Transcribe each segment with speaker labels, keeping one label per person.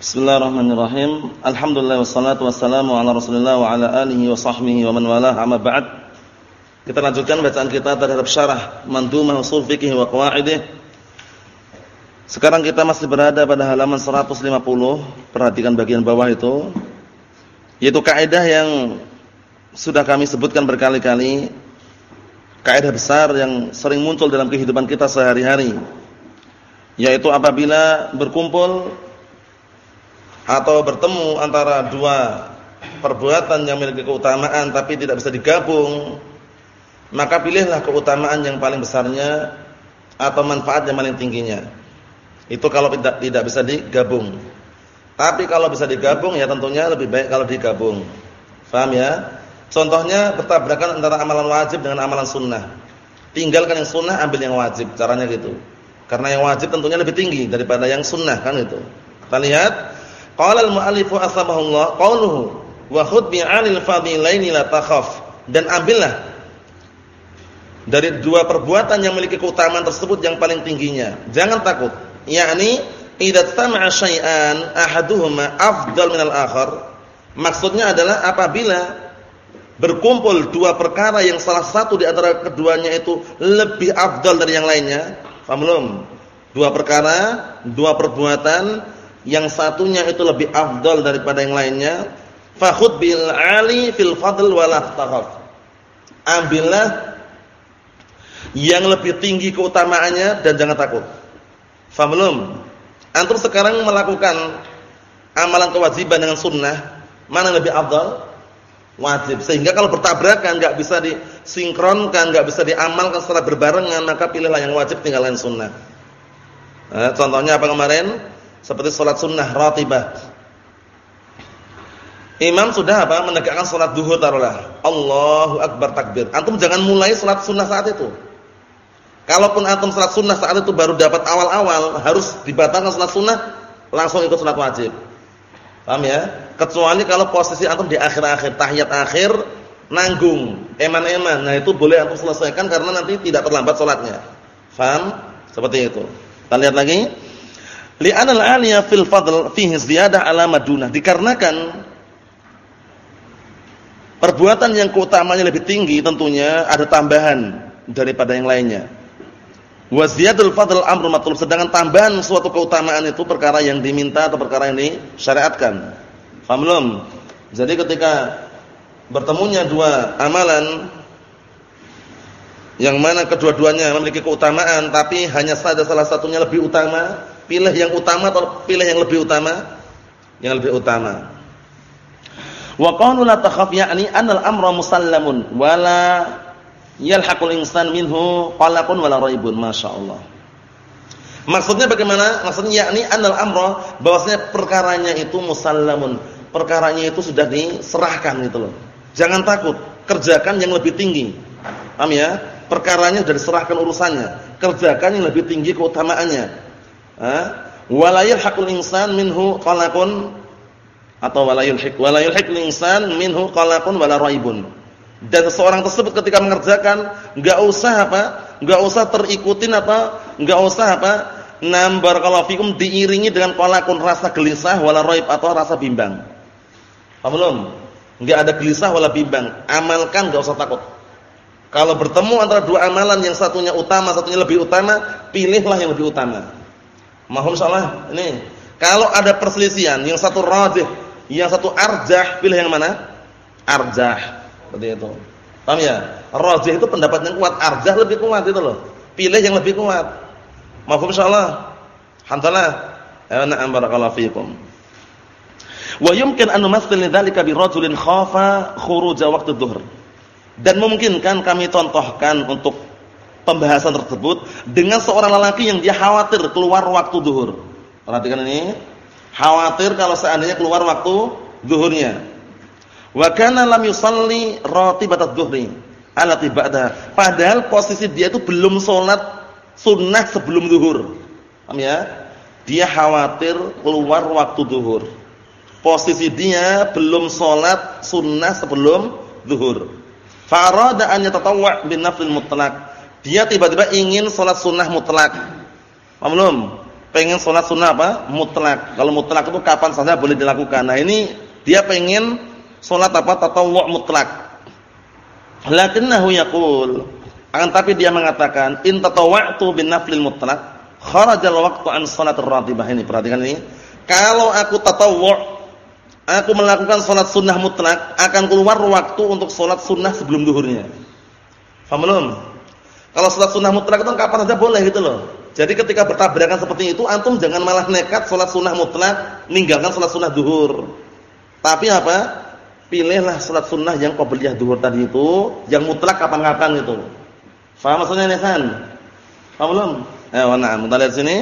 Speaker 1: Bismillahirrahmanirrahim. Alhamdulillah wassalatu wassalamu ala Rasulillah wa ala alihi wa sahbihi wa man walah. Amma ba'd. Kita lanjutkan bacaan kita terhadap syarah Mandhumah Ushul Fiqh wa Qawaidih. Sekarang kita masih berada pada halaman 150. Perhatikan bagian bawah itu. Yaitu kaidah yang sudah kami sebutkan berkali-kali. Kaidah besar yang sering muncul dalam kehidupan kita sehari-hari. Yaitu apabila berkumpul atau bertemu antara dua perbuatan yang memiliki keutamaan tapi tidak bisa digabung, maka pilihlah keutamaan yang paling besarnya atau manfaat yang paling tingginya. Itu kalau tidak tidak bisa digabung. Tapi kalau bisa digabung ya tentunya lebih baik kalau digabung. Faham ya? Contohnya bertabrakan antara amalan wajib dengan amalan sunnah. Tinggalkan yang sunnah, ambil yang wajib. Caranya gitu. Karena yang wajib tentunya lebih tinggi daripada yang sunnah kan itu. Kita lihat Qala al-mu'allifu asbahullah qauluhu wa khudh bi'alil fadilaini la takhaf dan ambillah dari dua perbuatan yang memiliki keutamaan tersebut yang paling tingginya. Jangan takut. Yakni idza sama'a syai'an ahaduhuma afdal minal akhar. Maksudnya adalah apabila berkumpul dua perkara yang salah satu di antara keduanya itu lebih afdal dari yang lainnya. Paham belum? Dua perkara, dua perbuatan yang satunya itu lebih afdal daripada yang lainnya. Fakhud bil ali fil fadl wala ambillah yang lebih tinggi keutamaannya dan jangan takut. Faham belum? Antum sekarang melakukan amalan kewajiban dengan sunnah mana yang lebih afdal wajib. Sehingga kalau bertabrakan enggak bisa disinkronkan enggak bisa diamalkan secara berbarengan maka pilihlah yang wajib tinggalkan sunnah. Nah, contohnya apa kemarin seperti sholat sunnah ratibah. Imam sudah apa? Menegakkan sholat duhur taruhlah. Allahu akbar takbir. Antum jangan mulai sholat sunnah saat itu. Kalaupun antum sholat sunnah saat itu baru dapat awal-awal, harus dibatalkan sholat sunnah, langsung ikut sholat wajib. Paham ya? Kecuali kalau posisi antum di akhir-akhir, tahiyat akhir, nanggung, eman-eman. Nah itu boleh antum selesaikan karena nanti tidak terlambat sholatnya. Paham? Seperti itu. Kita lihat lagi. Li'anal 'aliya fil fadl fihi ziyadah 'ala madunah. Dikarenakan perbuatan yang keutamanya lebih tinggi tentunya ada tambahan daripada yang lainnya. Wa ziyadul fadl amrun matlub. Sedangkan tambahan suatu keutamaan itu perkara yang diminta atau perkara yang disyariatkan. Paham belum? Jadi ketika bertemunya dua amalan yang mana kedua-duanya memiliki keutamaan tapi hanya saja salah satunya lebih utama, Pilih yang utama atau pilih yang lebih utama? Yang lebih utama. Wa qawlu la takhaf ya'ni anal amra musallamun wala yalhaqul insan minhu qalaqun wala raibun masyaallah. Maksudnya bagaimana? Maksudnya yakni anal amra bahwasanya perkaranya itu musallamun. Perkaranya itu sudah diserahkan gitu loh. Jangan takut, kerjakan yang lebih tinggi. Paham ya? Perkaranya sudah diserahkan urusannya. Kerjakan yang lebih tinggi keutamaannya walayul hakul insan minhu qalaqun. Atau walayul hik walayul hik insan minhu qalaqun wala raibun. Dan seseorang tersebut ketika mengerjakan enggak usah apa enggak usah terikutin apa enggak usah apa nam barakallahu fikum diiringi dengan qalaqun rasa gelisah wala raib atau rasa bimbang. Paham belum? Enggak ada gelisah wala bimbang. Amalkan enggak usah takut. Kalau bertemu antara dua amalan yang satunya utama satunya lebih utama pilihlah yang lebih utama Mahum salah. Ini kalau ada perselisihan, yang satu rajih, yang satu arjah, pilih yang mana? Arjah. Seperti itu. Paham ya? Rajih itu pendapat yang kuat, arjah lebih kuat itu loh. Pilih yang lebih kuat. Mahum salah. Hamdalah. Ya na'am barakallahu fiikum. Wa yumkin an numathil lidzalika bi rajulin khafa khuruja waqti dhuhr. Dan memungkinkan kami contohkan untuk pembahasan tersebut dengan seorang lelaki yang dia khawatir keluar waktu zuhur. Perhatikan ini. Khawatir kalau seandainya keluar waktu zuhurnya. Wa kana lam yusalli ratibat adh-dhuhri allati ba'da. Padahal posisi dia itu belum salat sunnah sebelum zuhur. Paham ya? Dia khawatir keluar waktu zuhur. Posisi dia belum salat sunnah sebelum zuhur. Fa arada an yatatawwa bin naflil mutlaq dia tiba-tiba ingin sholat sunnah mutlak. Paham belum? pengen sholat sunnah apa? Mutlak. Kalau mutlak itu kapan saja boleh dilakukan. Nah ini dia pengen sholat apa? Tatawwu mutlak. Lakinnahu yaqul. Akan tapi dia mengatakan in tatawwa'tu bin naflil mutlak kharajal waqtu an sholatir ratibah ini. Perhatikan ini. Kalau aku tatawwu' aku melakukan sholat sunnah mutlak akan keluar waktu untuk sholat sunnah sebelum duhurnya. Paham belum? Kalau sholat sunnah mutlak itu kapan saja boleh gitu loh. Jadi ketika bertabrakan seperti itu, antum jangan malah nekat sholat sunnah mutlak, meninggalkan sholat sunnah duhur. Tapi apa? Pilihlah sholat sunnah yang qobliyah duhur tadi itu, yang mutlak kapan-kapan itu. Faham maksudnya Nesan? Faham belum? Eh, nah, kita lihat sini.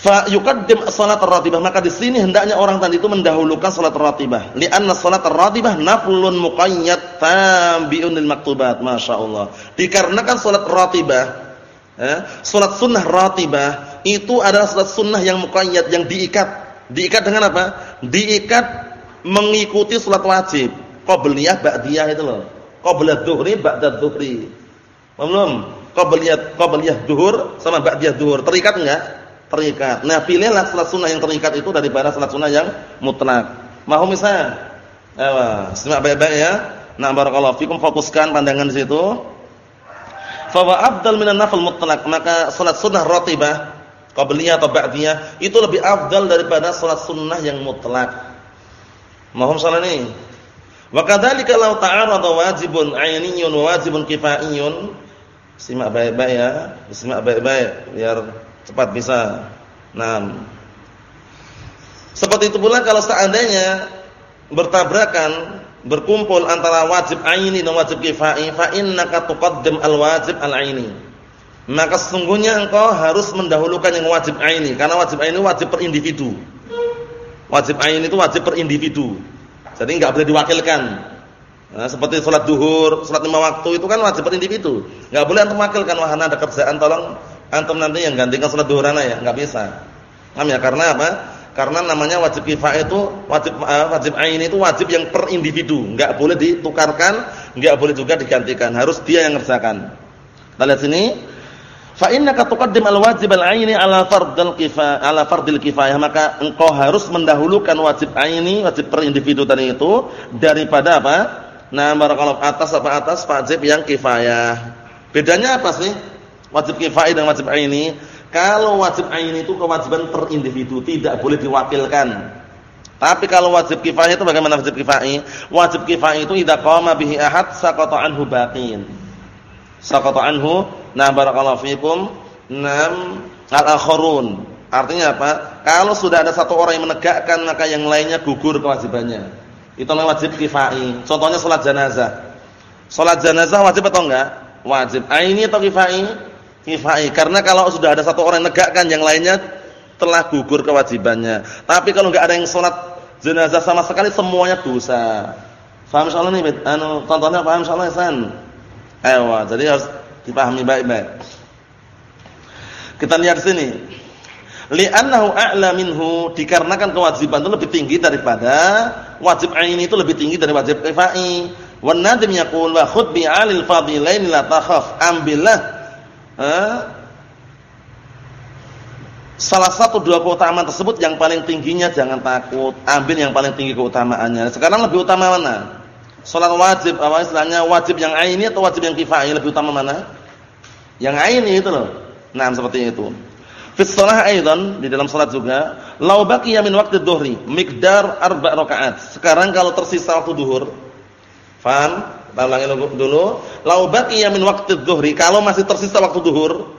Speaker 1: Fa yuqaddim salat ratibah maka di sini hendaknya orang tadi itu mendahulukan salat ratibah. Li'anna salat ratibah naflun muqayyad tabi'un lil maktubat. Masyaallah. Dikarenakan salat ratibah eh, salat sunnah ratibah itu adalah salat sunnah yang muqayyad yang diikat. Diikat dengan apa? Diikat mengikuti salat wajib. Qabliyah ba'diyah itu loh. Qabla dzuhri ba'da dzuhri. Belum? Qabliyah qabliyah zuhur sama ba'diyah zuhur. Terikat enggak? Terikat. Nah, pilihlah salat sunnah yang terikat itu daripada salat sunnah yang mutlak. Mau misalnya? Ewa, simak baik-baik ya. Nah, barakallahu fikum fokuskan pandangan di situ fawa afdal minan nafil mutlak maka salat sunnah ratibah qabliyah atau ba'diyah itu lebih afdal daripada salat sunnah yang mutlak mohon salat ini wa kadzalika law ta'arada wajibun 'ainiyun wa wajibun kifaiyun simak baik-baik ya simak baik-baik biar cepat bisa. Nah seperti itu pula kalau seandainya bertabrakan berkumpul antara wajib aini dan wajib kifai fa innaka tuqaddim al-wajib al-aini. Maka sesungguhnya engkau harus mendahulukan yang wajib aini karena wajib aini wajib per individu. Wajib aini itu wajib per individu. Jadi enggak boleh diwakilkan. Nah, seperti sholat duhur sholat lima waktu itu kan wajib per individu. Enggak boleh antum wakilkan wah ada kerjaan tolong antum nanti yang gantikan sholat duhur ya enggak bisa paham ya karena apa karena namanya wajib kifayah itu wajib uh, wajib ain itu wajib yang per individu, enggak boleh ditukarkan, enggak boleh juga digantikan, harus dia yang ngerjakan. Kita lihat sini. Fa innaka tuqaddim al-wajib al-aini ala fardil kifayah ala fardil kifayah, maka engkau harus mendahulukan wajib aini, wajib per individu tadi itu daripada apa? Nah, barakallahu atas apa atas wajib yang kifayah. Bedanya apa sih? Wajib kifayah dan wajib aini? Kalau wajib ain itu kewajiban per individu, tidak boleh diwakilkan. Tapi kalau wajib kifayah itu bagaimana wajib kifayah? Wajib kifayah itu idza qama bihi ahad saqata anhu baqin. Saqata anhu, nah barakallahu fikum, nam al-akharun. Artinya apa? Kalau sudah ada satu orang yang menegakkan maka yang lainnya gugur kewajibannya. Itu namanya wajib kifayah. Contohnya salat jenazah. Salat jenazah wajib atau enggak? Wajib. Aini atau kifayah? Kifai karena kalau sudah ada satu orang negakkan yang lainnya telah gugur kewajibannya. Tapi kalau enggak ada yang sholat jenazah sama sekali semuanya dosa. Faham insyaallah nih? Anu contohnya paham insyaallah San? Ewa, jadi harus dipahami baik-baik. Kita lihat sini. Li'annahu a'la minhu dikarenakan kewajiban itu lebih tinggi daripada wajib ain itu lebih tinggi dari wajib kifai. Wan nadim yaqul wa khudh 'alil fadilain la takhaf. Ambillah salah satu dua keutamaan tersebut yang paling tingginya jangan takut, ambil yang paling tinggi keutamaannya. Sekarang lebih utama mana? Salat wajib apa istilahnya wajib yang aini atau wajib yang kifayah lebih utama mana? Yang aini itu loh. Nah, seperti itu. Fi shalah aidan di dalam salat juga, law baqiya min waqti dhuhri miqdar arba' rakaat. Sekarang kalau tersisa waktu duhur, faham? Kita ulangi dulu. Lau baqiya min waqti dhuhri, kalau masih tersisa waktu duhur.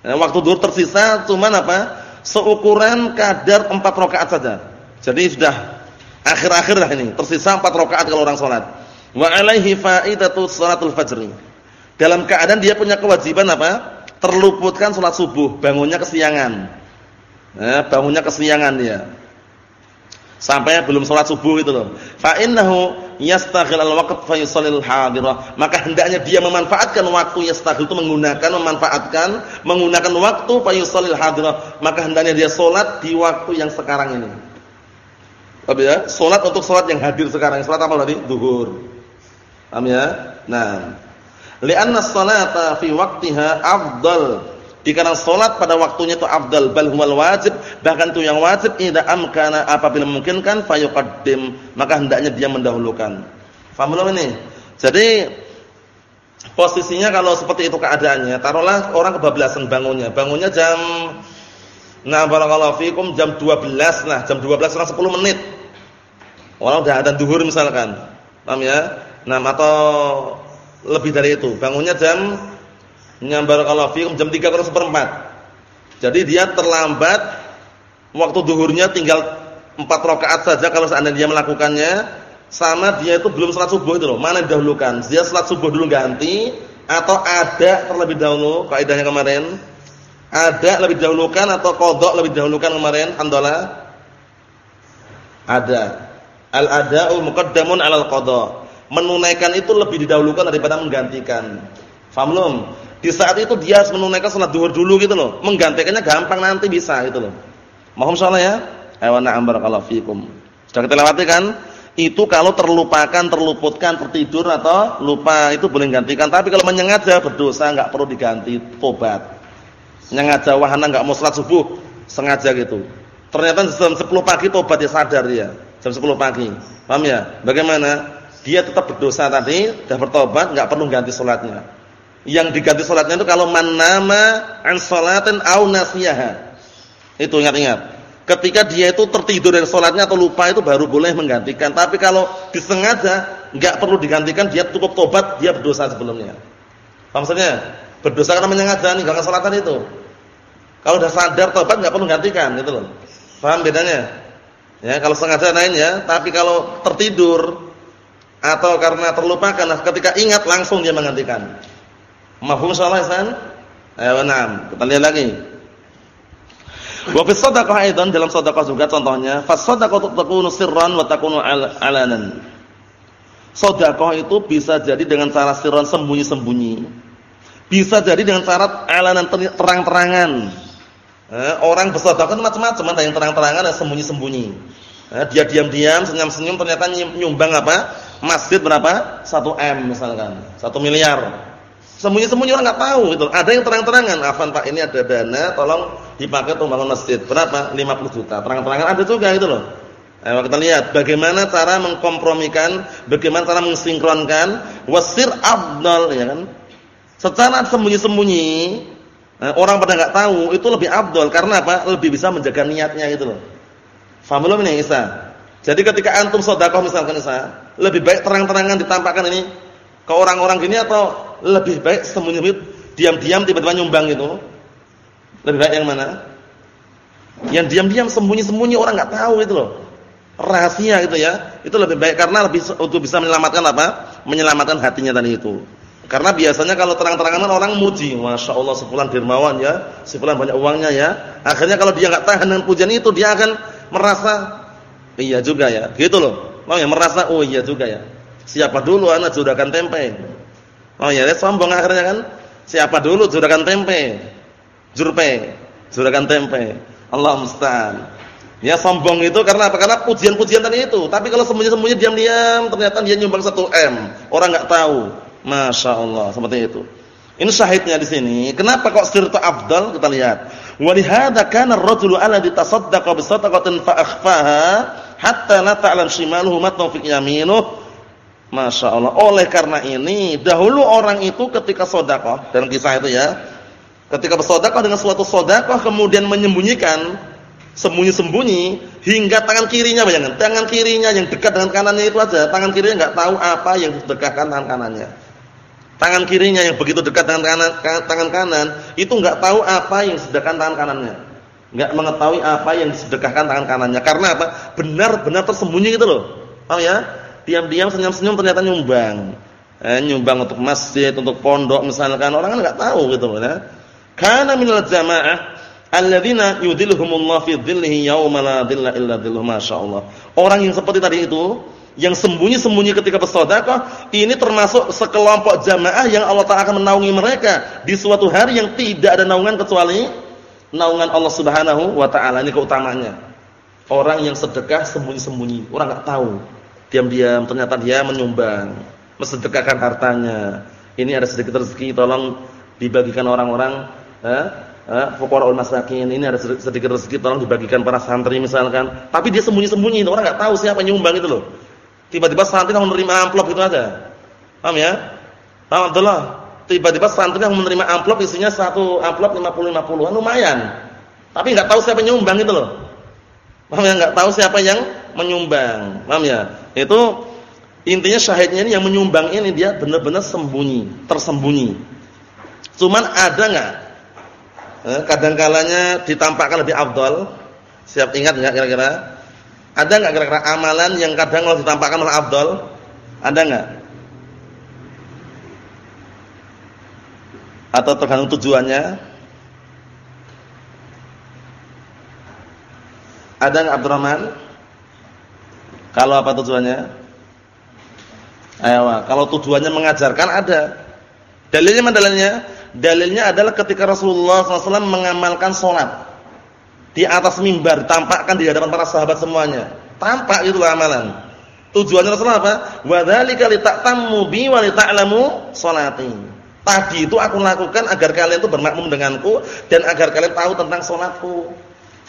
Speaker 1: Ya, waktu duhur tersisa cuman apa? Seukuran kadar 4 rakaat saja. Jadi sudah akhir-akhir lah ini, tersisa 4 rakaat kalau orang salat. Wa alaihi faidatu fajri. Dalam keadaan dia punya kewajiban apa? Terluputkan salat subuh, bangunnya kesiangan. Ya, bangunnya kesiangan dia. Sampai belum salat subuh itu loh. Fa innahu yastaghil al-waqt fa yusallil hadirah. Maka hendaknya dia memanfaatkan waktu yastaghil itu menggunakan memanfaatkan menggunakan waktu fa yusallil hadirah. Maka hendaknya dia salat di waktu yang sekarang ini. Tapi ya? Salat untuk salat yang hadir sekarang. Salat apa tadi? Zuhur. Paham ya? Nah, li'anna as-salata fi waqtiha afdal Dikarenakan salat pada waktunya itu afdal bal huwal wajib, bahkan itu yang wajib idza amkana apabila memungkinkan fayuqaddim, maka hendaknya dia mendahulukan. Paham belum ini? Jadi posisinya kalau seperti itu keadaannya, taruhlah orang kebablasan bangunnya. Bangunnya jam Nah, barakallahu fikum jam 12 lah, jam 12 kurang 10 menit. Orang udah adzan duhur misalkan. Paham ya? Nah, atau lebih dari itu. Bangunnya jam Nah, barakallahu fikum jam 3 kurang seperempat. Jadi dia terlambat waktu duhurnya tinggal 4 rakaat saja kalau seandainya dia melakukannya sama dia itu belum salat subuh itu loh. Mana didahulukan? Dia salat subuh dulu ganti atau ada terlebih dahulu kaidahnya kemarin? Ada lebih dahulukan atau kodok lebih dahulukan kemarin? Alhamdulillah. Ada. Al-ada'u muqaddamun 'alal qada. Menunaikan itu lebih didahulukan daripada menggantikan. Faham? Di saat itu dia harus menunaikan salat duhur dulu gitu loh. Menggantikannya gampang nanti bisa gitu loh. Mohon salah ya. Ayo na'am barakallahu fikum. Sudah kita lewati kan? Itu kalau terlupakan, terluputkan, tertidur atau lupa itu boleh gantikan. Tapi kalau menyengaja berdosa enggak perlu diganti, tobat. Menyengaja wahana enggak mau salat subuh, sengaja gitu. Ternyata jam 10 pagi tobat dia sadar dia. Jam 10 pagi. Paham ya? Bagaimana? Dia tetap berdosa tadi, sudah bertobat, enggak perlu ganti salatnya yang diganti salatnya itu kalau manama an salatin au nasiyaha. Itu ingat-ingat. Ketika dia itu tertidur dari salatnya atau lupa itu baru boleh menggantikan. Tapi kalau disengaja enggak perlu digantikan, dia cukup tobat, dia berdosa sebelumnya. Maksudnya? Berdosa karena menyengaja ninggalkan salatan itu. Kalau sudah sadar tobat enggak perlu gantikan gitu loh. Paham bedanya? Ya, kalau sengaja lain ya, tapi kalau tertidur atau karena terlupakan, nah ketika ingat langsung dia menggantikan. Mafhum insyaallah Ihsan? Ayo na'am. Kita lihat lagi. Wa fi shadaqah aidan dalam sedekah juga contohnya, fa shadaqatu takunu sirran wa takunu alanan. Sedekah itu bisa jadi dengan cara sirran sembunyi-sembunyi. Bisa jadi dengan cara alanan terang-terangan. Eh, orang bersedekah itu macam-macam, ada yang terang-terangan ada sembunyi-sembunyi. Eh, dia diam-diam, senyum-senyum ternyata nyumbang apa? Masjid berapa? 1 M misalkan, 1 miliar. Sembunyi-sembunyi orang nggak tahu itu. Ada yang terang-terangan, "Afan Pak, ini ada dana, tolong dipakai untuk bangun masjid." Berapa? 50 juta. Terang-terangan ada juga itu loh. Ayo kita lihat bagaimana cara mengkompromikan, bagaimana cara mensinkronkan wasir abdal ya kan. Secara sembunyi-sembunyi, eh, orang pada nggak tahu, itu lebih abdal karena apa? Lebih bisa menjaga niatnya gitu loh. Faham belum ini Isa? Jadi ketika antum sedekah misalkan Isa, lebih baik terang-terangan ditampakkan ini ke orang-orang gini atau lebih baik sembunyi-sembunyi diam-diam tiba-tiba nyumbang itu lebih baik yang mana? Yang diam-diam sembunyi-sembunyi orang nggak tahu itu loh. Rahasia gitu ya. Itu lebih baik karena lebih untuk bisa menyelamatkan apa? Menyelamatkan hatinya tadi itu. Karena biasanya kalau terang-terangan orang muji. Masya Allah sepulan dermawan ya. Sepulan banyak uangnya ya. Akhirnya kalau dia nggak tahan dengan pujian itu dia akan merasa iya juga ya. Gitu loh. Mau ya merasa oh iya juga ya. Siapa dulu anak juragan tempe Oh ya, sombong akhirnya kan. Siapa dulu juragan tempe? Jurpe, juragan tempe. Allah musta'an. Ya sombong itu karena apa? Karena pujian-pujian tadi itu. Tapi kalau sembunyi-sembunyi diam-diam ternyata dia nyumbang 1 M. Orang enggak tahu. Masya Allah, seperti itu. Ini syahidnya di sini. Kenapa kok sirtu afdal? Kita lihat. Wa li hadza kana ar-rajulu alladhi tasaddaqa bi sadaqatin fa akhfaha hatta la ta'lam shimaluhu ma tawfiq yaminuhu Masya Allah. Oleh karena ini, dahulu orang itu ketika sodakoh, dalam kisah itu ya, ketika bersodakoh dengan suatu sodakoh, kemudian menyembunyikan, sembunyi-sembunyi, hingga tangan kirinya, bayangkan, tangan kirinya yang dekat dengan kanannya itu aja, tangan kirinya nggak tahu apa yang didekatkan tangan kanannya. Tangan kirinya yang begitu dekat dengan kanan, tangan kanan, itu nggak tahu apa yang disediakan tangan kanannya. Nggak mengetahui apa yang disedekahkan tangan kanannya. Karena apa? Benar-benar tersembunyi gitu loh. Paham ya? Diam-diam senyum-senyum ternyata nyumbang. Eh, nyumbang untuk masjid, untuk pondok misalkan orang kan enggak tahu gitu ya. Kana minal jamaah alladzina yudhilluhumullahu fi dhillihi yauma la dhilla illa dhilluh masyaallah. Orang yang seperti tadi itu yang sembunyi-sembunyi ketika bersedekah ini termasuk sekelompok jamaah yang Allah Taala akan menaungi mereka di suatu hari yang tidak ada naungan kecuali naungan Allah Subhanahu wa taala. Ini keutamaannya. Orang yang sedekah sembunyi-sembunyi, orang enggak tahu diam-diam ternyata dia menyumbang, mensedekahkan hartanya. Ini ada sedikit rezeki, tolong dibagikan orang-orang eh, eh, fuqaraul masakin, ini ada sedikit rezeki tolong dibagikan para santri misalkan. Tapi dia sembunyi-sembunyi, orang enggak tahu siapa yang nyumbang itu loh. Tiba-tiba santri yang menerima amplop gitu aja. Paham ya? Paham? Tiba-tiba santri yang menerima amplop isinya satu amplop 50 50 kan lumayan. Tapi enggak tahu siapa yang nyumbang itu loh. Paham ya? Enggak tahu siapa yang menyumbang. Paham ya? Itu intinya syahidnya ini yang menyumbang ini dia benar-benar sembunyi, tersembunyi. Cuman ada enggak? Eh, kadang kalanya ditampakkan lebih afdal. Siap ingat enggak kira-kira? Ada enggak kira-kira amalan yang kadang kalau ditampakkan malah afdal? Ada enggak? Atau tergantung tujuannya? Ada enggak Abdurrahman? Kalau apa tujuannya? Ayo, kalau tujuannya mengajarkan ada. Dalilnya mana dalilnya? Dalilnya adalah ketika Rasulullah SAW mengamalkan sholat di atas mimbar, tampakkan di hadapan para sahabat semuanya. Tampak itulah amalan. Tujuannya Rasulullah apa? Wadzalika lita'tammu bi wa lita'lamu sholati. Tadi itu aku lakukan agar kalian itu bermakmum denganku dan agar kalian tahu tentang sholatku.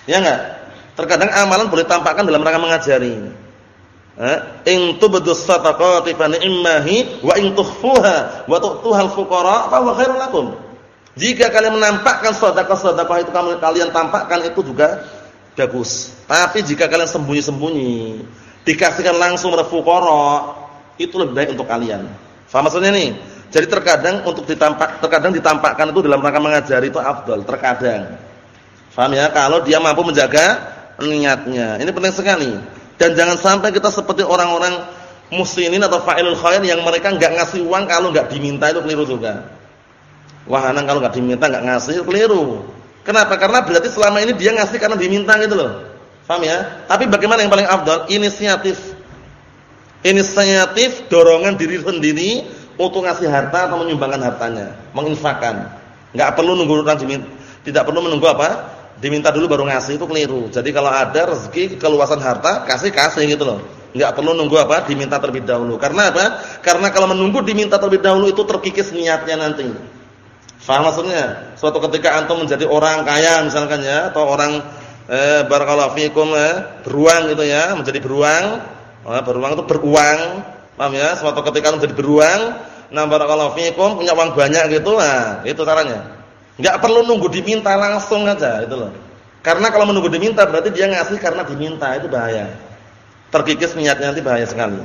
Speaker 1: Ya enggak? Terkadang amalan boleh tampakkan dalam rangka mengajari. In tubdu sadaqati fa ni'mahi wa in tukhfuha wa tu'tuhal fuqara fa huwa khairul lakum. Jika kalian menampakkan sedekah-sedekah itu kalian tampakkan itu juga bagus. Tapi jika kalian sembunyi-sembunyi, dikasihkan langsung kepada fuqara, itu lebih baik untuk kalian. Faham maksudnya nih? Jadi terkadang untuk ditampak terkadang ditampakkan itu dalam rangka mengajari itu afdal, terkadang. Faham ya? Kalau dia mampu menjaga niatnya. Ini penting sekali. Dan jangan sampai kita seperti orang-orang muslimin atau fa'ilul khair yang mereka enggak ngasih uang kalau enggak diminta itu keliru juga. Wahanang kalau enggak diminta enggak ngasih keliru. Kenapa? Karena berarti selama ini dia ngasih karena diminta gitu loh. Paham ya? Tapi bagaimana yang paling afdal? Inisiatif. Inisiatif dorongan diri sendiri untuk ngasih harta atau menyumbangkan hartanya, menginfakkan. Enggak perlu nunggu orang diminta. Tidak perlu menunggu apa? Diminta dulu baru ngasih itu keliru. Jadi kalau ada rezeki keluasan harta, kasih-kasih gitu loh. Enggak perlu nunggu apa? Diminta terlebih dahulu. Karena apa? Karena kalau menunggu diminta terlebih dahulu itu terkikis niatnya nanti. Faham maksudnya? Suatu ketika antum menjadi orang kaya misalkan ya atau orang eh barakallahu fikum eh, beruang gitu ya, menjadi beruang. Oh, beruang itu beruang. Paham ya? Suatu ketika antum menjadi beruang, nah barakallahu fikum punya uang banyak gitu, nah itu caranya. Enggak perlu nunggu diminta langsung aja itu loh. Karena kalau menunggu diminta berarti dia ngasih karena diminta itu bahaya. Terkikis niatnya nanti bahaya sekali.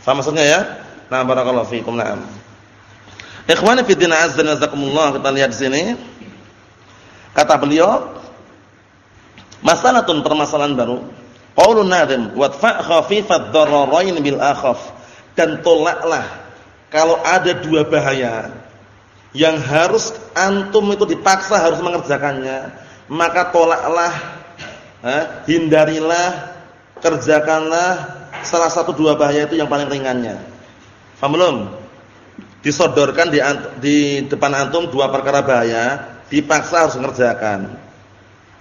Speaker 1: Faham maksudnya ya? Nah, barakallahu fiikum. Naam. Ikhwani fi din azza nazakumullah kita lihat di sini. Kata beliau, masalatun permasalahan baru. Qaulun nadim wadfa khafifad dararain bil akhaf. Dan tolaklah kalau ada dua bahaya yang harus antum itu dipaksa harus mengerjakannya, maka tolaklah, eh, hindarilah, kerjakanlah salah satu dua bahaya itu yang paling ringannya. Paham belum? Disodorkan di, di depan antum dua perkara bahaya, dipaksa harus mengerjakan.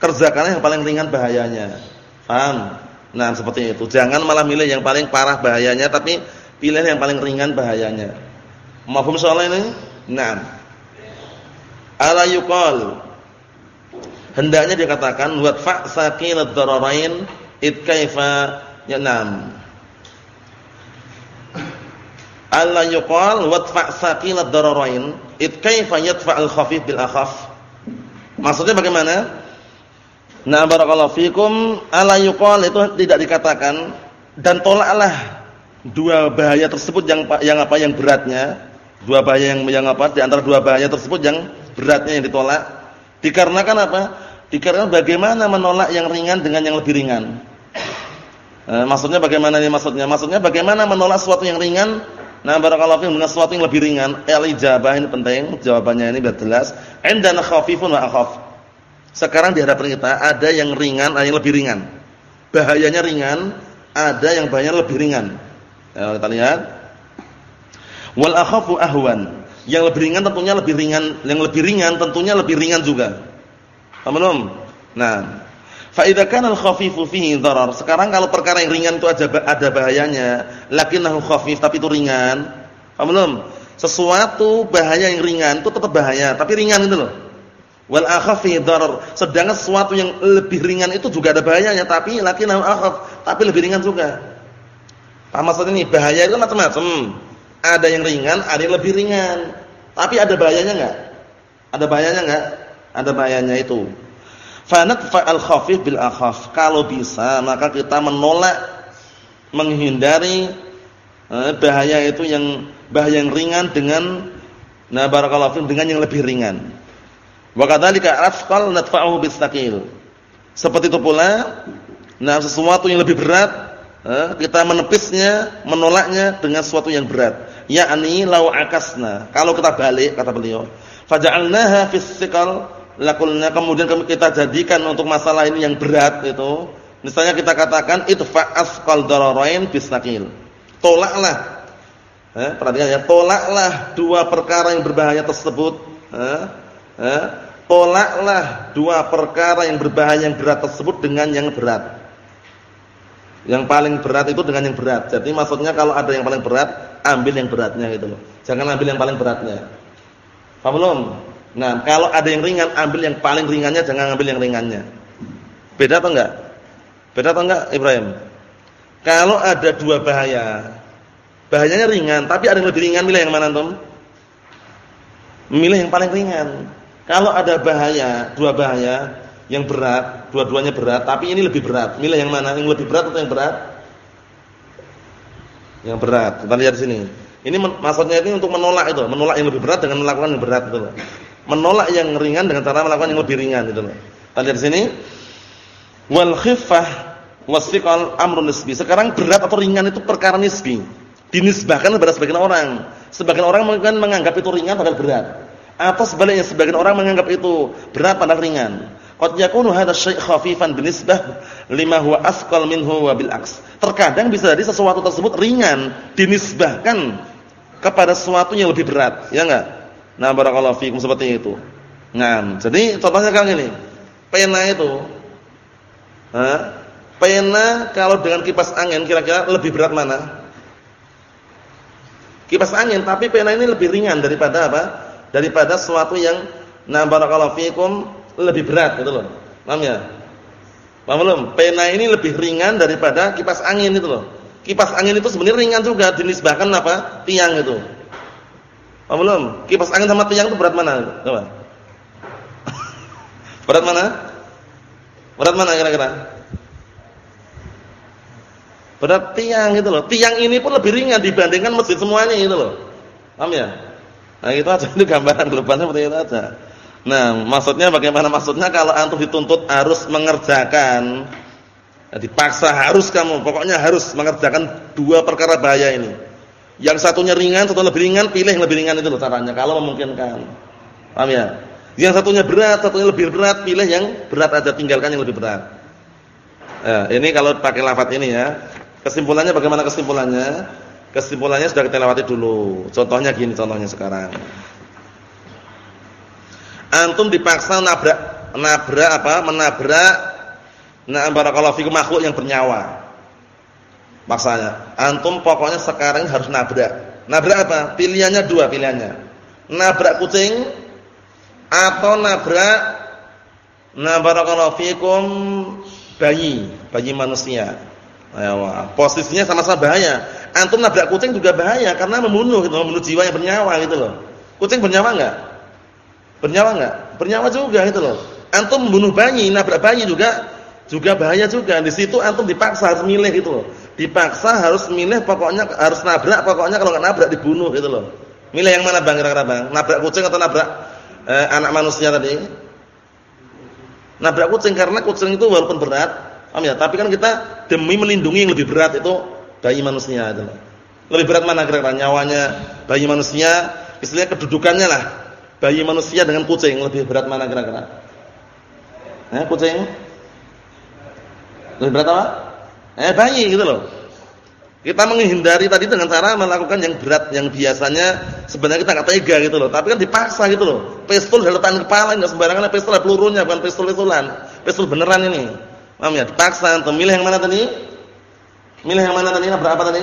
Speaker 1: Kerjakanlah yang paling ringan bahayanya. Paham? Nah, seperti itu. Jangan malah milih yang paling parah bahayanya, tapi pilih yang paling ringan bahayanya. Mahfum soal ini? Nah, ala yuqal. Hendaknya dikatakan fa sakinad dararain it kaifa yanam. Ala yuqal fa sakinad dararain it kaifa yadfa al khafif bil akhaf. Maksudnya bagaimana? Nah barakallahu fikum. Ala yuqal itu tidak dikatakan. Dan tolaklah dua bahaya tersebut yang yang apa yang beratnya. Dua bahaya yang yang apa di antara dua bahaya tersebut yang beratnya yang ditolak dikarenakan apa? Dikarenakan bagaimana menolak yang ringan dengan yang lebih ringan. Eh, maksudnya bagaimana ini maksudnya? Maksudnya bagaimana menolak sesuatu yang ringan Nah, barakallahu fiikum dengan sesuatu yang lebih ringan. Al-ijabah ini penting, jawabannya ini biar jelas. Indana khafifun wa akhaf. Sekarang di hadapan kita ada yang ringan, ada yang lebih ringan. Bahayanya ringan, ada yang bahayanya lebih ringan. Ya, kita lihat. Wal akhafu ahwan. Yang lebih ringan tentunya lebih ringan, yang lebih ringan tentunya lebih ringan juga. Paham belum? Nah, fa idza kana al-khafifu fihi dharar. Sekarang kalau perkara yang ringan itu ada ada bahayanya, lakinnahu khafif tapi itu ringan. Paham belum? Sesuatu bahaya yang ringan itu tetap bahaya, tapi ringan itu loh. Wal akhaf fi darar. Sedangkan sesuatu yang lebih ringan itu juga ada bahayanya, tapi lakinnahu akhaf, tapi lebih ringan juga. Apa maksud ini? Bahaya itu macam-macam. Ada yang ringan, ada yang lebih ringan. Tapi ada bahayanya enggak? Ada bahayanya enggak? Ada bahayanya itu. Fanadfa al-khafif bil akhaf. Kalau bisa, maka kita menolak menghindari eh, bahaya itu yang bahaya yang ringan dengan nah barakallahu dengan yang lebih ringan. Wa kadzalika asqal nadfa'uhu bis Seperti itu pula nah sesuatu yang lebih berat kita menepisnya, menolaknya dengan sesuatu yang berat. Yakni lau akasna. Kalau kita balik kata beliau, faja'alnaha fis siqal lakulna kemudian kita jadikan untuk masalah ini yang berat itu. Misalnya kita katakan idfa asqal dararain bisnaqil. Tolaklah. Eh, perhatikan ya, tolaklah dua perkara yang berbahaya tersebut. Eh, eh, tolaklah dua perkara yang berbahaya yang berat tersebut dengan yang berat. Yang paling berat itu dengan yang berat. Jadi maksudnya kalau ada yang paling berat, ambil yang beratnya gitu loh. Jangan ambil yang paling beratnya. Paham belum? Nah, kalau ada yang ringan, ambil yang paling ringannya, jangan ambil yang ringannya. Beda atau enggak? Beda atau enggak, Ibrahim? Kalau ada dua bahaya, bahayanya ringan, tapi ada yang lebih ringan, milih yang mana, Tom? Milih yang paling ringan. Kalau ada bahaya, dua bahaya, yang berat, dua-duanya berat, tapi ini lebih berat. Milih yang mana? Yang lebih berat atau yang berat? Yang berat. Kita lihat di sini. Ini maksudnya ini untuk menolak itu, menolak yang lebih berat dengan melakukan yang berat itu Menolak yang ringan dengan cara melakukan yang lebih ringan itu Kita lihat di sini. Wal khiffah wasiqal amrun nisbi. Sekarang berat atau ringan itu perkara nisbi. Dinisbahkan kepada sebagian orang. Sebagian orang mungkin menganggap itu ringan padahal berat. Atau sebaliknya sebagian orang menganggap itu berat padahal ringan. Qad yakunu hadha syai' khafifan binisbah lima huwa asqal minhu wa bil aks. Terkadang bisa jadi sesuatu tersebut ringan dinisbahkan kepada sesuatu yang lebih berat, ya enggak? Nah, barakallahu fikum seperti itu. Nah, jadi contohnya kayak gini. Pena itu. Ha? Pena kalau dengan kipas angin kira-kira lebih berat mana? Kipas angin, tapi pena ini lebih ringan daripada apa? Daripada sesuatu yang nah barakallahu fikum lebih berat gitu loh. Paham ya? Paham belum? Pena ini lebih ringan daripada kipas angin itu loh. Kipas angin itu sebenarnya ringan juga dinisbahkan apa? Tiang itu. Paham belum? Kipas angin sama tiang itu berat mana? Coba. berat mana? Berat mana kira-kira? Berat tiang gitu loh. Tiang ini pun lebih ringan dibandingkan masjid semuanya gitu loh. Paham ya? Nah, itu aja itu gambaran globalnya seperti itu aja. Nah, maksudnya bagaimana maksudnya kalau antum dituntut harus mengerjakan ya dipaksa harus kamu pokoknya harus mengerjakan dua perkara bahaya ini. Yang satunya ringan, satu lebih ringan, pilih yang lebih ringan itu caranya kalau memungkinkan. Paham ya? Yang satunya berat, satunya lebih berat, pilih yang berat aja tinggalkan yang lebih berat. Nah, ini kalau pakai lafaz ini ya. Kesimpulannya bagaimana kesimpulannya? Kesimpulannya sudah kita lewati dulu. Contohnya gini contohnya sekarang antum dipaksa nabrak nabrak apa? menabrak nah barakallahu fikum makhluk yang bernyawa. Maksanya, antum pokoknya sekarang harus nabrak. Nabrak apa? Pilihannya dua pilihannya. Nabrak kucing atau nabrak nah barakallahu fikum bayi, bayi manusia. Ayo, posisinya sama-sama bahaya. Antum nabrak kucing juga bahaya karena membunuh gitu, membunuh jiwa yang bernyawa gitu loh. Kucing bernyawa enggak? Bernyawa enggak? Bernyawa juga itu loh. Antum membunuh bayi, nabrak bayi juga juga bahaya juga. Di situ antum dipaksa harus milih gitu loh. Dipaksa harus milih pokoknya harus nabrak, pokoknya kalau enggak nabrak dibunuh gitu loh. Milih yang mana Bang kira-kira Bang? Nabrak kucing atau nabrak eh, anak manusia tadi? Nabrak kucing karena kucing itu walaupun berat, paham ya? Tapi kan kita demi melindungi yang lebih berat itu bayi manusia itu loh. Lebih berat mana kira-kira nyawanya bayi manusia, istilahnya kedudukannya lah bayi manusia dengan kucing lebih berat mana kira-kira? Eh, kucing? Lebih berat apa? Eh, bayi gitu loh. Kita menghindari tadi dengan cara melakukan yang berat yang biasanya sebenarnya kita enggak tega gitu loh, tapi kan dipaksa gitu loh. Pistol depan kepala enggak sembarangan pistol pelurunya bukan pistol-pistolan. Pistol beneran ini. Paham ya? Dipaksa untuk milih yang mana tadi? Milih yang mana tadi? Nabrak apa tadi?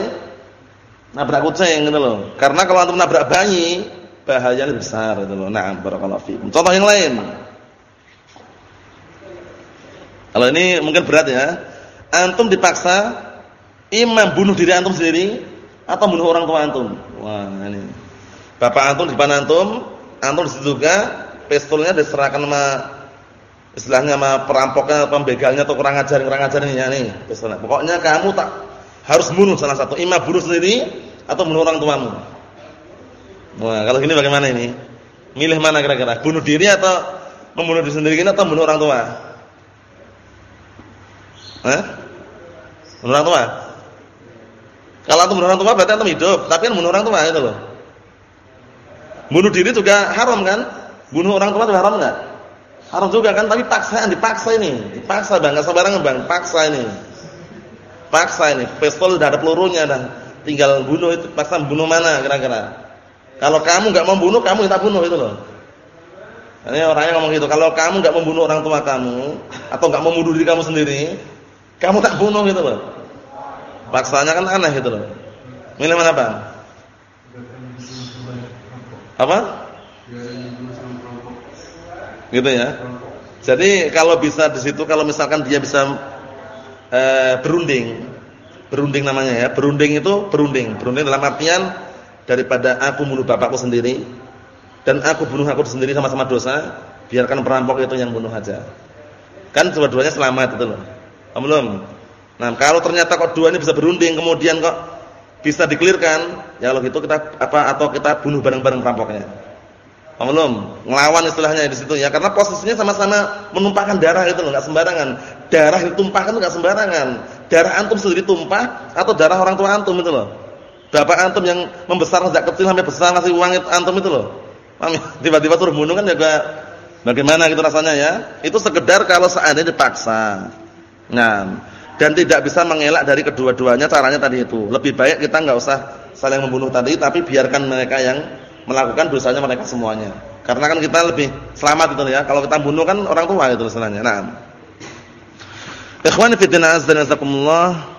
Speaker 1: Nabrak kucing gitu loh. Karena kalau antum nabrak bayi, bahayanya besar itu loh. Na'am barakallahu fiikum. Contoh yang lain. Kalau ini mungkin berat ya. Antum dipaksa imam bunuh diri antum sendiri atau bunuh orang tua antum. Wah, ini. Bapak antum di depan antum, antum di situ juga, pistolnya diserahkan sama istilahnya sama perampoknya, pembegalnya atau kurang ajar, kurang ajar ini ya nih, pistolnya. Pokoknya kamu tak harus bunuh salah satu. Imam bunuh sendiri atau bunuh orang tuamu. Wah, kalau gini bagaimana ini? Milih mana kira-kira? Bunuh diri atau membunuh diri sendiri atau bunuh orang tua? Hah? Bunuh orang tua? Kalau antum bunuh orang tua berarti antum hidup, tapi kan bunuh orang tua itu loh. Bunuh diri juga haram kan? Bunuh orang tua juga haram enggak? Haram juga kan, tapi paksaan, dipaksa ini. Dipaksa Bang, enggak sembarangan Bang, paksa ini. Paksa ini, pistol udah ada pelurunya dan tinggal bunuh itu, paksa bunuh mana kira-kira? Kalau kamu enggak membunuh, kamu kita bunuh itu loh. Ini orangnya ngomong gitu, kalau kamu enggak membunuh orang tua kamu atau enggak membunuh diri kamu sendiri, kamu tak bunuh gitu loh. Paksanya kan aneh gitu loh. Milih mana, Bang? Apa? Gitu ya. Jadi kalau bisa di situ kalau misalkan dia bisa eh, berunding. Berunding namanya ya. Berunding itu berunding. Berunding dalam artian daripada aku bunuh bapakku sendiri dan aku bunuh aku sendiri sama-sama dosa, biarkan perampok itu yang bunuh aja. Kan dua-duanya selamat itu loh. Belum. Nah, kalau ternyata kok dua ini bisa berunding kemudian kok bisa dikelirkan, ya kalau gitu kita apa atau kita bunuh bareng-bareng perampoknya. Belum? Ngelawan istilahnya di situ ya, karena posisinya sama-sama menumpahkan darah itu loh, enggak sembarangan. Darah ditumpahkan itu enggak sembarangan. Darah antum sendiri tumpah atau darah orang tua antum itu loh. Bapak antum yang membesar sejak kecil sampai besar ngasih uang antum itu loh. Ya? Tiba-tiba turun bunuh kan juga bagaimana gitu rasanya ya? Itu sekedar kalau seandainya dipaksa. Nah, dan tidak bisa mengelak dari kedua-duanya caranya tadi itu. Lebih baik kita enggak usah saling membunuh tadi tapi biarkan mereka yang melakukan dosanya mereka semuanya. Karena kan kita lebih selamat itu ya. Kalau kita bunuh kan orang tua itu sebenarnya. Nah. Ikhwani fi din azza wa jazakumullah.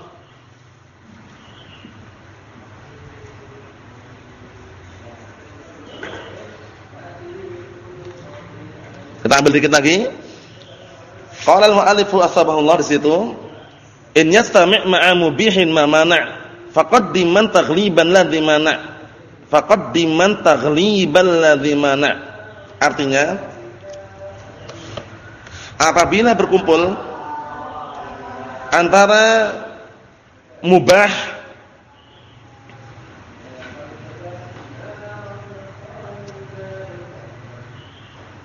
Speaker 1: Kita ambil dikit lagi. Qala al-mu'allifu asbahullah di situ, "In yastami' ma'a mubihin ma mana' faqaddim man taghliban ladzi mana'." faqaddiman taghlibal ladzi mana. Artinya apabila berkumpul antara mubah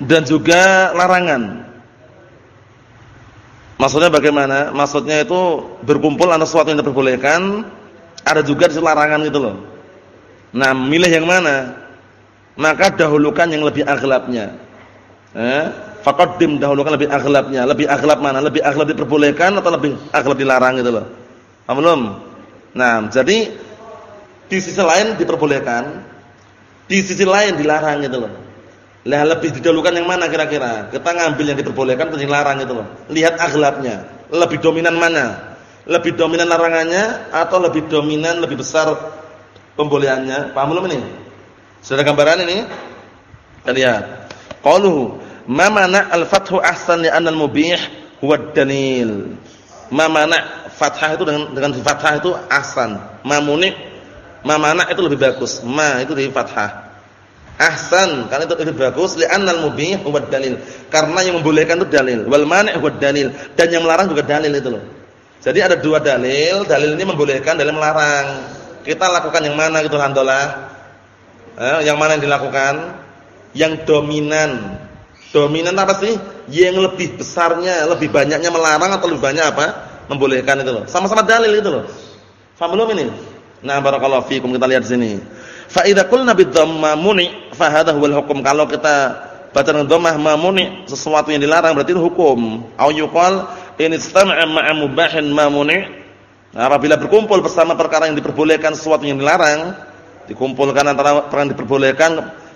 Speaker 1: dan juga larangan. Maksudnya bagaimana? Maksudnya itu berkumpul antara sesuatu yang diperbolehkan, ada juga di larangan gitu loh. Nah, milih yang mana? Maka dahulukan yang lebih aghlabnya. Eh? Faqaddim dahulukan lebih aghlabnya. Lebih aghlab mana? Lebih aghlab diperbolehkan atau lebih aghlab dilarang gitu loh. Paham? Nah, jadi di sisi lain diperbolehkan, di sisi lain dilarang gitu loh. Lah lebih didahulukan yang mana kira-kira? Kita ngambil yang diperbolehkan atau yang dilarang gitu loh. Lihat aghlabnya. Lebih dominan mana? Lebih dominan larangannya atau lebih dominan lebih besar pembolehannya. Paham belum ini? Sudah gambaran ini? Kita lihat. Qaluhu ma mana al-fathu ahsan li anna al-mubih huwa dalil. Ma mana fathah itu dengan dengan fathah itu ahsan. Ma muni ma mana itu lebih bagus. Ma itu di fathah. Ahsan karena itu lebih bagus li anna al-mubih huwa dalil. Karena yang membolehkan itu dalil. Wal mani' huwa dalil dan yang melarang juga dalil itu loh. Jadi ada dua dalil, dalil ini membolehkan, dalil melarang. Kita lakukan yang mana gitu alhamdulillah? Eh, yang mana yang dilakukan? Yang dominan. Dominan apa sih? Yang lebih besarnya, lebih banyaknya melarang atau lebih banyak apa? Membolehkan itu loh. Sama-sama dalil itu loh. Faham belum ini? Nah, barakallahu fikum kita lihat sini. Fa idza qulna bidhamma muni fa hadha huwal hukum. Kalau kita baca dengan dhammah mamuni sesuatu yang dilarang berarti itu hukum. Au yuqal in istama'a ma'a mubahin mamuni Nah, apabila berkumpul bersama perkara yang diperbolehkan sesuatu yang dilarang, dikumpulkan antara perkara yang diperbolehkan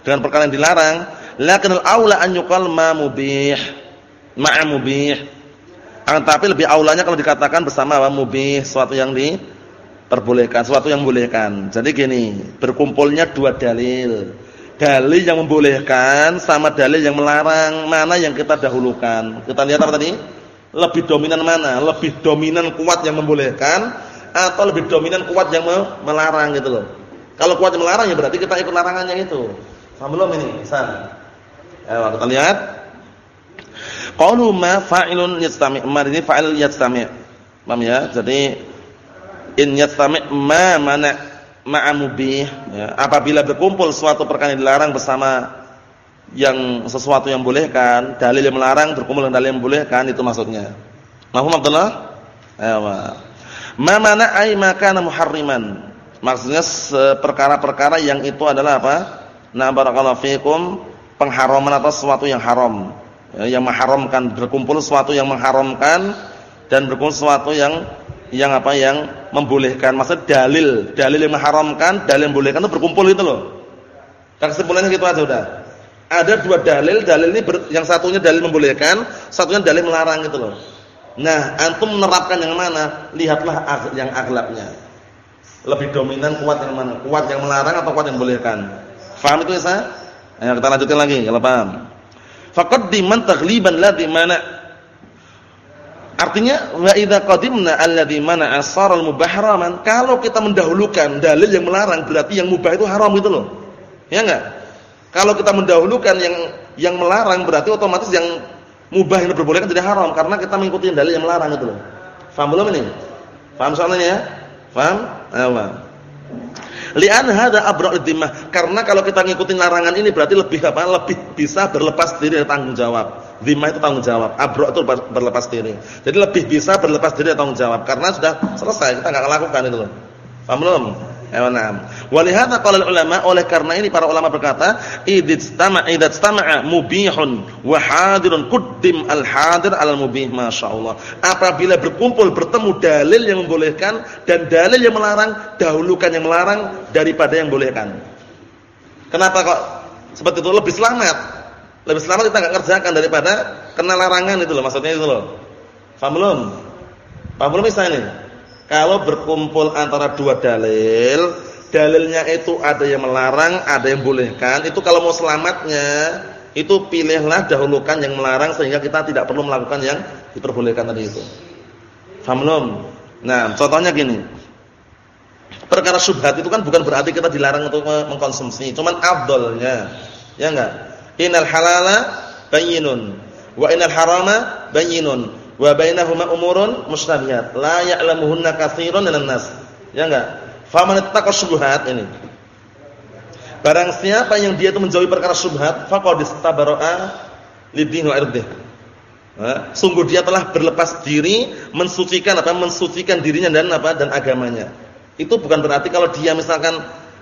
Speaker 1: dengan perkara yang dilarang, lakinal aula an yuqal ma mubih. Ma mubih. Tapi lebih aulanya kalau dikatakan bersama mubih, sesuatu yang diperbolehkan, sesuatu yang membolehkan. Jadi gini, berkumpulnya dua dalil. Dalil yang membolehkan sama dalil yang melarang, mana yang kita dahulukan? Kita lihat apa tadi? Lebih dominan mana? Lebih dominan kuat yang membolehkan atau lebih dominan kuat yang melarang gitu loh. Kalau kuat yang melarang ya berarti kita ikut larangannya itu. Paham belum ini? San. Ayo kita lihat. Qalu ma fa'ilun yastami'. Ma ini fa'il yastami'. Paham ya? Jadi in yastami' ma mana ma'a mubih ya. Apabila berkumpul suatu perkara yang dilarang bersama yang sesuatu yang bolehkan, dalil yang melarang berkumpul dengan dalil yang bolehkan itu maksudnya. Mahfum Abdullah? Ayo. Ma mana ay makana muharriman. Maksudnya perkara-perkara yang itu adalah apa? Na barakallahu fikum pengharaman atau sesuatu yang haram. Ya, yang mengharamkan berkumpul sesuatu yang mengharamkan dan berkumpul sesuatu yang yang apa yang membolehkan. Maksud dalil, dalil yang mengharamkan, dalil yang membolehkan itu berkumpul itu loh. Kesimpulannya gitu aja udah. Ada dua dalil, dalil ini ber, yang satunya dalil membolehkan, satunya dalil melarang gitu loh. Nah, antum menerapkan yang mana? Lihatlah yang aglabnya. Lebih dominan kuat yang mana? Kuat yang melarang atau kuat yang membolehkan? Faham itu ya? Ayo kita lanjutin lagi kalau paham. Faqaddiman taghliban ladzi mana Artinya wa idza qadimna alladzi mana asara al-mubahraman, kalau kita mendahulukan dalil yang melarang berarti yang mubah itu haram gitu loh. Ya enggak? Kalau kita mendahulukan yang yang melarang berarti otomatis yang mubah yang diperbolehkan jadi haram karena kita mengikuti dalil yang melarang itu loh. Faham belum ini? Faham soalnya ya? Faham? Ayo. Li'an hadza abra'ud dhimmah. Karena kalau kita ngikutin larangan ini berarti lebih apa? Lebih bisa berlepas diri dari tanggung jawab. Dhimmah itu tanggung jawab, abra' itu berlepas diri. Jadi lebih bisa berlepas diri tanggung jawab karena sudah selesai, kita enggak lakukan itu loh. Paham belum? Ayo na'am. Walihada qala ulama oleh karena ini para ulama berkata, idstama idstama'a mubihun wa hadirun quddim al-hadir 'alal mubih masyaallah. Apabila berkumpul bertemu dalil yang membolehkan dan dalil yang melarang, dahulukan yang melarang daripada yang membolehkan. Kenapa kok seperti itu lebih selamat? Lebih selamat kita enggak kerjakan daripada kena larangan itu loh maksudnya itu loh. Paham belum? Paham belum misalnya? Kalau berkumpul antara dua dalil, dalilnya itu ada yang melarang, ada yang bolehkan, itu kalau mau selamatnya, itu pilihlah dahulukan yang melarang sehingga kita tidak perlu melakukan yang diperbolehkan tadi itu. Faham belum? Nah, contohnya gini. Perkara syubhat itu kan bukan berarti kita dilarang untuk mengkonsumsi, cuman afdolnya. Ya enggak? Innal halala bayyinun wa innal harama bayyinun wa bainahuma umurun mustabihat la ya'lamuhunna katsirun minan nas. Ya enggak? Faman ittaqa ini. Barang siapa yang dia itu menjauhi perkara syubhat, faqad istabara'a lidin wa irdih. Sungguh dia telah berlepas diri mensucikan apa? Mensucikan dirinya dan apa? dan agamanya. Itu bukan berarti kalau dia misalkan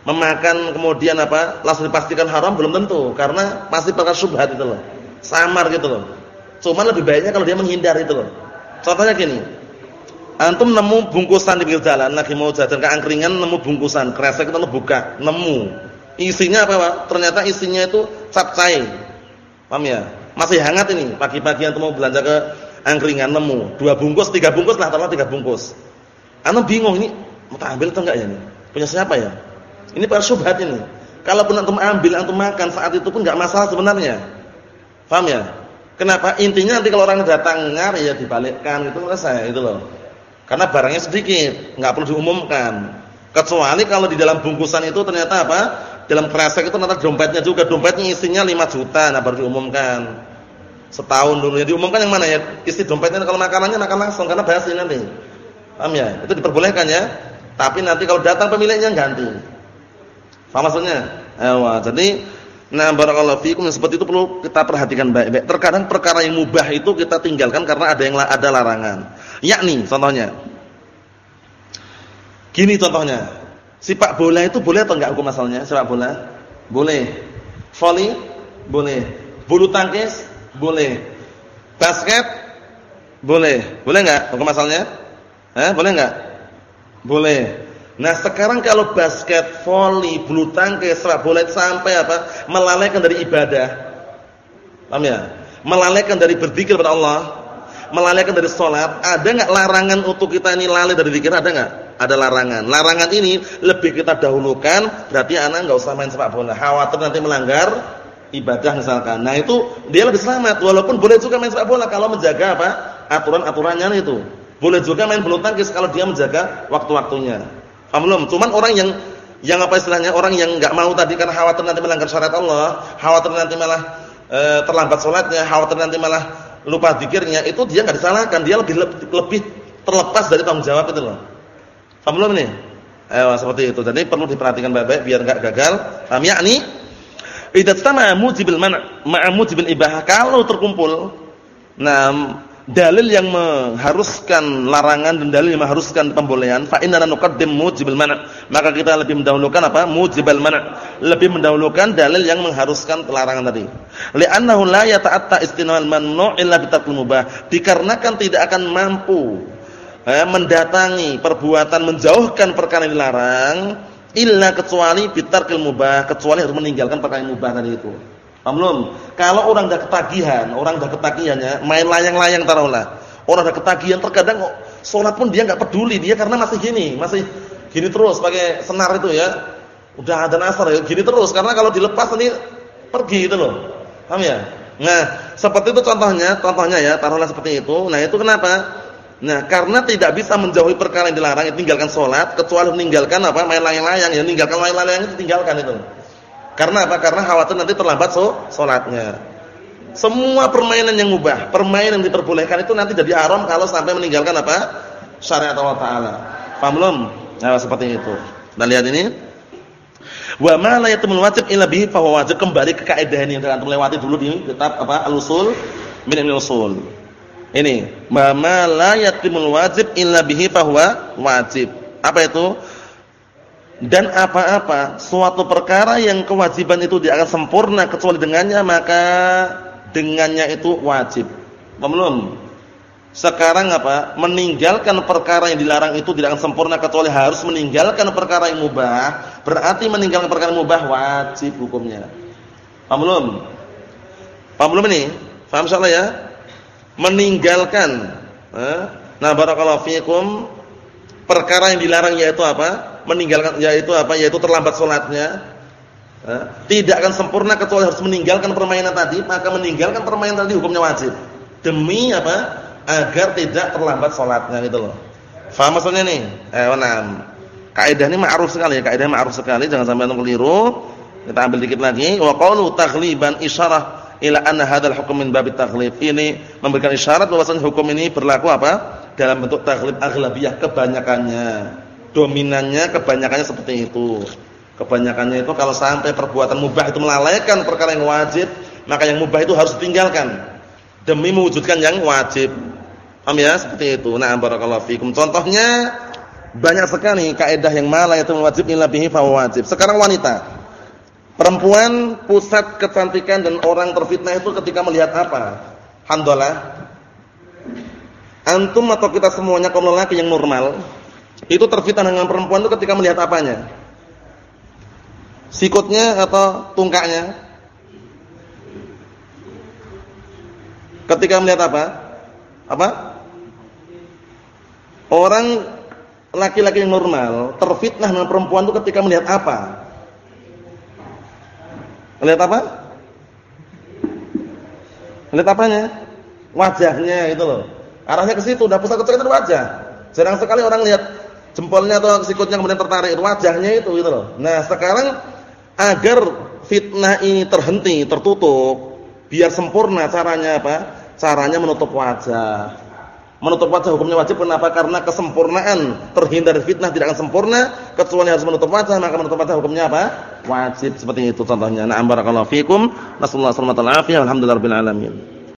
Speaker 1: memakan kemudian apa? langsung dipastikan haram belum tentu karena masih perkara syubhat itu loh. Samar gitu loh. Cuma lebih baiknya kalau dia menghindar itu loh. Contohnya gini. Antum nemu bungkusan di pinggir jalan lagi mau jajan ke angkringan nemu bungkusan, kresek itu buka, nemu. Isinya apa, Pak? Ternyata isinya itu capcay. Paham ya? Masih hangat ini. Pagi-pagi antum mau belanja ke angkringan nemu dua bungkus, tiga bungkus lah, taruh tiga bungkus. Antum bingung ini mau ambil atau enggak ya ini? Punya siapa ya? Ini para syubhat ini. Kalaupun antum ambil, antum makan saat itu pun enggak masalah sebenarnya. Paham ya? Kenapa? Intinya nanti kalau orang datang ngar ya dibalikkan itu selesai itu loh. Karena barangnya sedikit, nggak perlu diumumkan. Kecuali kalau di dalam bungkusan itu ternyata apa? Dalam kresek itu ternyata dompetnya juga, dompetnya isinya 5 juta, nah baru diumumkan. Setahun dulu ya diumumkan yang mana ya? Isi dompetnya kalau makanannya makan langsung karena basi nanti. Paham ya? Itu diperbolehkan ya. Tapi nanti kalau datang pemiliknya ganti. Paham maksudnya? Ewa, jadi Nah, barakallahu fikum seperti itu perlu kita perhatikan baik-baik. Terkadang perkara yang mubah itu kita tinggalkan karena ada yang ada larangan. Yakni contohnya. Gini contohnya. Sepak bola itu boleh atau enggak hukum asalnya? Sepak bola? Boleh. Volley? Boleh. Bulu tangkis? Boleh. Basket? Boleh. Boleh enggak hukum asalnya? Eh, boleh enggak? Boleh. Nah sekarang kalau basket, volley, bulu tangkis, sepak bola sampai apa? Melalaikan dari ibadah. Paham ya? Melalaikan dari berzikir kepada Allah. Melalaikan dari sholat. Ada nggak larangan untuk kita ini lalai dari zikir? Ada nggak? Ada larangan. Larangan ini lebih kita dahulukan. Berarti anak nggak usah main sepak bola. Khawatir nanti melanggar ibadah misalkan. Nah itu dia lebih selamat. Walaupun boleh juga main sepak bola kalau menjaga apa? aturan-aturannya itu. Boleh juga main bulu tangkis kalau dia menjaga waktu-waktunya. Paham belum? Cuman orang yang yang apa istilahnya? Orang yang enggak mau tadi karena khawatir nanti melanggar syariat Allah, khawatir nanti malah e, terlambat salatnya, khawatir nanti malah lupa zikirnya, itu dia enggak disalahkan, dia lebih lebih terlepas dari tanggung jawab itu loh. Paham belum ini? Eh, seperti itu. Jadi perlu diperhatikan baik-baik biar enggak gagal. Paham ya? Ini idza sama mujibil man' ma'a mujibil ibahah kalau terkumpul nah dalil yang mengharuskan larangan dan dalil yang mengharuskan pembolehan fa inna nuqaddim mujibil mana. Maka kita lebih mendahulukan apa? Mujibal mana. Lebih mendahulukan dalil yang mengharuskan larangan tadi. Li'annahu la yata'atta istinwal mamnu' illa bitarkil mubah. Dikarenakan tidak akan mampu eh, mendatangi perbuatan menjauhkan perkara yang dilarang illa kecuali bitarkil mubah kecuali harus meninggalkan perkara yang mubah tadi itu Paham Kalau orang dah ketagihan, orang dah ketagihannya, main layang-layang taruhlah. Orang dah ketagihan terkadang kok pun dia enggak peduli, dia karena masih gini, masih gini terus pakai senar itu ya. Udah ada nasar ya, gini terus karena kalau dilepas nanti pergi itu loh. Paham ya? Nah, seperti itu contohnya, contohnya ya, taruhlah seperti itu. Nah, itu kenapa? Nah, karena tidak bisa menjauhi perkara yang dilarang, tinggalkan salat kecuali meninggalkan apa? main layang-layang, ya tinggalkan main layang itu tinggalkan itu. Karena apa? Karena khawatir nanti terlambat so, sholatnya. Semua permainan yang mubah, permainan yang diperbolehkan itu nanti jadi haram kalau sampai meninggalkan apa? Syariat Allah Taala. Paham belum? Nah, seperti itu. Dan lihat ini. Wa ma la yatimul wajib illa bihi fa wajib. Kembali ke kaidah ini yang kita lewati dulu di kitab apa? Al-Usul min al-Usul. Ini, wa ma la yatimul wajib bihi fa wajib. Apa itu? Dan apa-apa suatu perkara yang kewajiban itu tidak akan sempurna kecuali dengannya maka dengannya itu wajib. Belum. Sekarang apa? Meninggalkan perkara yang dilarang itu tidak akan sempurna kecuali harus meninggalkan perkara yang mubah. Berarti meninggalkan perkara yang mubah wajib hukumnya. Paham belum? Paham belum ini? Paham insyaallah ya? Meninggalkan eh? Nah, barakallahu fiikum perkara yang dilarang yaitu apa? Meninggalkan yaitu apa? Yaitu terlambat salatnya. Tidak akan sempurna kecuali harus meninggalkan permainan tadi, maka meninggalkan permainan tadi hukumnya wajib. Demi apa? Agar tidak terlambat salatnya gitu loh. Faham maksudnya nih? Eh, enam. Kaidah ini ma'ruf sekali ya, kaidah ma'ruf sekali, jangan sampai antum keliru. Kita ambil dikit lagi. Wa qalu taghliban isyarah ila anna hadzal hukm min babit taghlib. Ini memberikan isyarat bahwasanya hukum ini berlaku apa? Dalam bentuk taghlib aghlabiyah kebanyakannya dominannya kebanyakannya seperti itu. Kebanyakannya itu kalau sampai perbuatan mubah itu melalaikan perkara yang wajib, maka yang mubah itu harus ditinggalkan demi mewujudkan yang wajib. Paham ya? Seperti itu. Nah, barakallahu fikum. Contohnya banyak sekali kaidah yang malah itu wajib illa bihi fa wajib. Sekarang wanita. Perempuan pusat kecantikan dan orang terfitnah itu ketika melihat apa? Alhamdulillah. Antum atau kita semuanya kaum lelaki yang normal itu terfitnah dengan perempuan itu ketika melihat apanya? Sikutnya atau tungkaknya? Ketika melihat apa? Apa? Orang laki-laki yang normal terfitnah dengan perempuan itu ketika melihat apa? Melihat apa? Melihat apanya? Wajahnya itu loh. Arahnya ke situ, udah pusat kecantikan wajah. Jarang sekali orang lihat jempolnya atau sikutnya kemudian tertarik wajahnya itu gitu loh. Nah, sekarang agar fitnah ini terhenti, tertutup, biar sempurna caranya apa? Caranya menutup wajah. Menutup wajah hukumnya wajib kenapa? Karena kesempurnaan terhindar fitnah tidak akan sempurna kecuali harus menutup wajah, maka menutup wajah hukumnya apa? Wajib seperti itu contohnya. Nah, barakallahu fikum. Nasallahu alaihi wasallam. Alhamdulillahirabbil alamin.